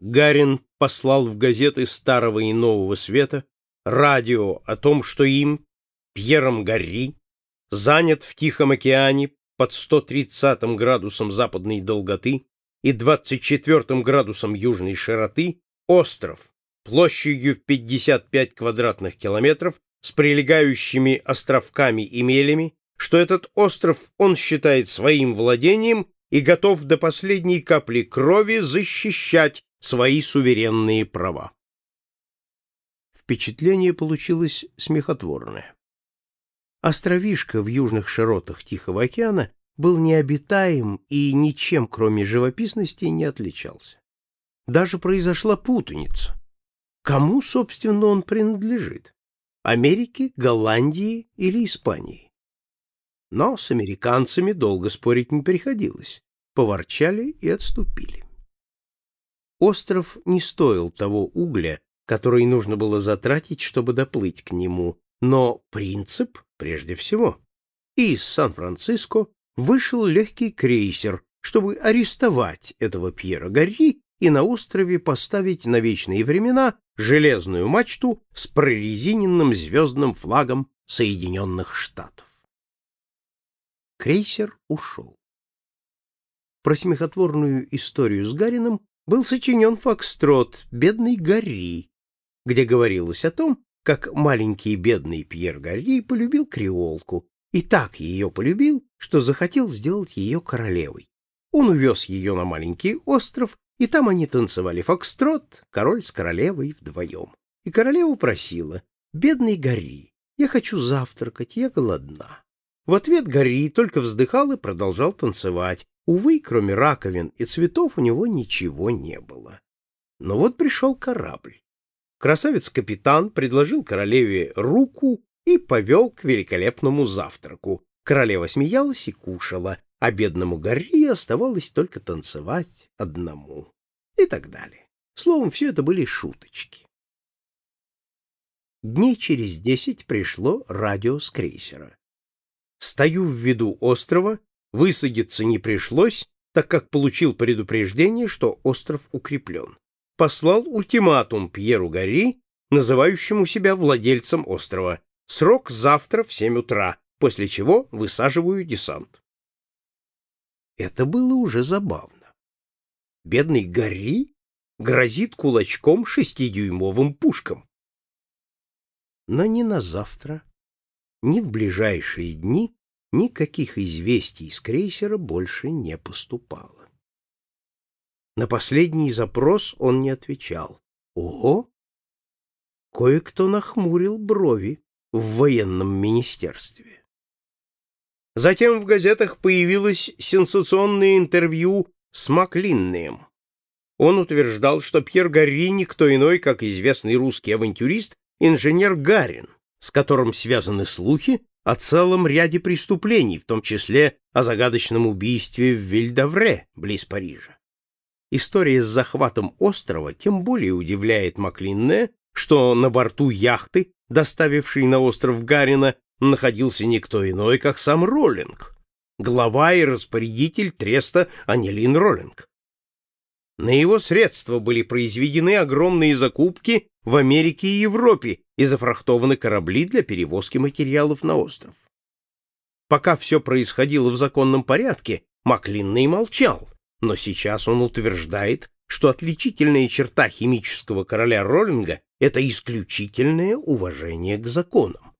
Гарин послал в газеты Старого и Нового Света радио о том, что им, Пьером Гарри, занят в Тихом океане под 130 градусом западной долготы и 24 градусом южной широты остров площадью в 55 квадратных километров с прилегающими островками и мелями, что этот остров он считает своим владением и готов до последней капли крови защищать свои суверенные права. Впечатление получилось смехотворное. Островишко в южных широтах Тихого океана был необитаем и ничем, кроме живописности, не отличался. Даже произошла путаница. Кому, собственно, он принадлежит? Америке, Голландии или Испании? Но с американцами долго спорить не приходилось. Поворчали и отступили. Остров не стоил того угля, который нужно было затратить, чтобы доплыть к нему, но принцип прежде всего. Из Сан-Франциско вышел легкий крейсер, чтобы арестовать этого Пьера Гарри и на острове поставить на вечные времена железную мачту с прорезиненным звездным флагом Соединенных Штатов. Крейсер ушел. Про смехотворную историю с Гарином был сочинен фокстрот «Бедный Гарри», где говорилось о том, как маленький бедный Пьер Гарри полюбил креолку и так ее полюбил, что захотел сделать ее королевой. Он увез ее на маленький остров, и там они танцевали фокстрот, король с королевой вдвоем. И королева просила, «Бедный Гарри, я хочу завтракать, я голодна». В ответ Гарри только вздыхал и продолжал танцевать, Увы, кроме раковин и цветов у него ничего не было. Но вот пришел корабль. Красавец-капитан предложил королеве руку и повел к великолепному завтраку. Королева смеялась и кушала, а бедному Гарри оставалось только танцевать одному. И так далее. Словом, все это были шуточки. Дней через десять пришло радио с крейсера. Стою в виду острова Высадиться не пришлось, так как получил предупреждение, что остров укреплен. Послал ультиматум Пьеру Гарри, называющему себя владельцем острова. Срок завтра в семь утра, после чего высаживаю десант. Это было уже забавно. Бедный Гарри грозит кулачком шестидюймовым пушкам. Но ни на завтра, ни в ближайшие дни никаких известий из крейсера больше не поступало. На последний запрос он не отвечал. Ого! Кое-кто нахмурил брови в военном министерстве. Затем в газетах появилось сенсационное интервью с Маклинным. Он утверждал, что Пьер Гарри никто иной, как известный русский авантюрист, инженер Гарин, с которым связаны слухи, о целом ряде преступлений, в том числе о загадочном убийстве в Вильдавре, близ Парижа. История с захватом острова тем более удивляет Маклинне, что на борту яхты, доставившей на остров Гарина, находился никто иной, как сам Роллинг, глава и распорядитель треста Анилин Роллинг. На его средства были произведены огромные закупки в Америке и Европе и зафрахтованы корабли для перевозки материалов на остров. Пока все происходило в законном порядке, Маклинный молчал, но сейчас он утверждает, что отличительная черта химического короля Роллинга — это исключительное уважение к законам.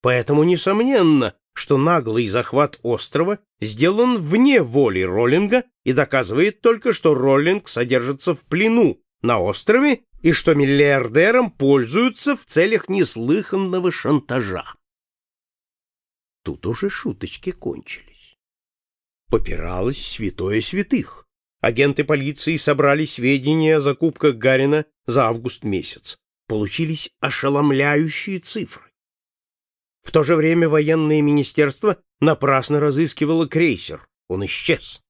Поэтому, несомненно, что наглый захват острова сделан вне воли Роллинга и доказывает только, что Роллинг содержится в плену на острове и что миллиардером пользуются в целях неслыханного шантажа. Тут уже шуточки кончились. Попиралось святое святых. Агенты полиции собрали сведения о закупках Гарина за август месяц. Получились ошеломляющие цифры. В то же время военное министерство напрасно разыскивало крейсер. Он исчез.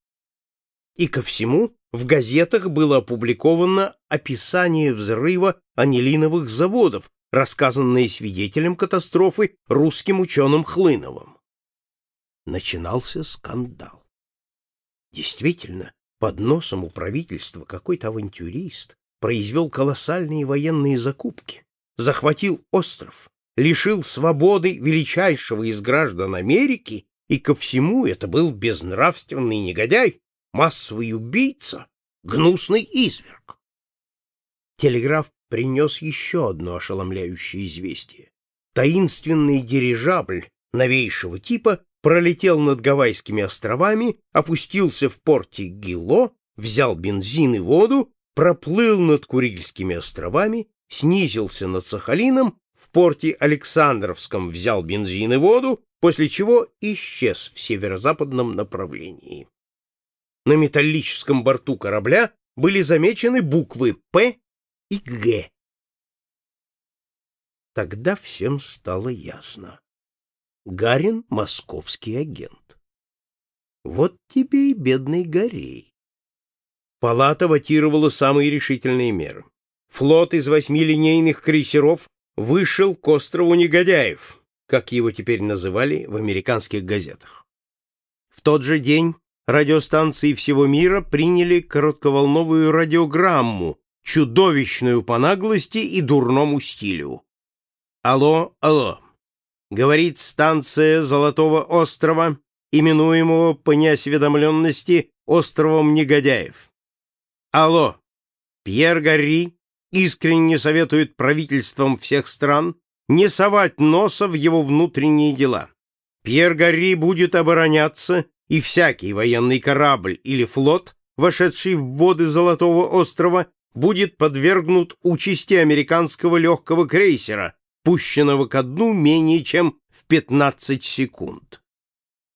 И ко всему в газетах было опубликовано описание взрыва анилиновых заводов, рассказанное свидетелем катастрофы русским ученым Хлыновым. Начинался скандал. Действительно, Под носом у правительства какой-то авантюрист произвел колоссальные военные закупки, захватил остров, лишил свободы величайшего из граждан Америки, и ко всему это был безнравственный негодяй, массовый убийца, гнусный изверг. Телеграф принес еще одно ошеломляющее известие. Таинственный дирижабль новейшего типа пролетел над Гавайскими островами, опустился в порте Гило, взял бензин и воду, проплыл над Курильскими островами, снизился над Сахалином, в порте Александровском взял бензин и воду, после чего исчез в северо-западном направлении. На металлическом борту корабля были замечены буквы «П» и «Г». Тогда всем стало ясно. Гарин — московский агент. Вот тебе и бедный Горей. Палата ватировала самые решительные меры. Флот из восьми линейных крейсеров вышел к острову негодяев, как его теперь называли в американских газетах. В тот же день радиостанции всего мира приняли коротковолновую радиограмму, чудовищную по наглости и дурному стилю. Алло, алло говорит станция Золотого острова, именуемого по неосведомленности островом негодяев. Алло, Пьер Гарри искренне советует правительствам всех стран не совать носа в его внутренние дела. Пьер Гарри будет обороняться, и всякий военный корабль или флот, вошедший в воды Золотого острова, будет подвергнут участи американского легкого крейсера, пущенного ко дну менее чем в 15 секунд.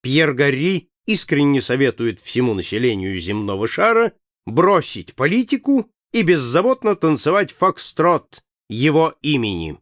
Пьер Гарри искренне советует всему населению земного шара бросить политику и беззаботно танцевать фокстрот его имени.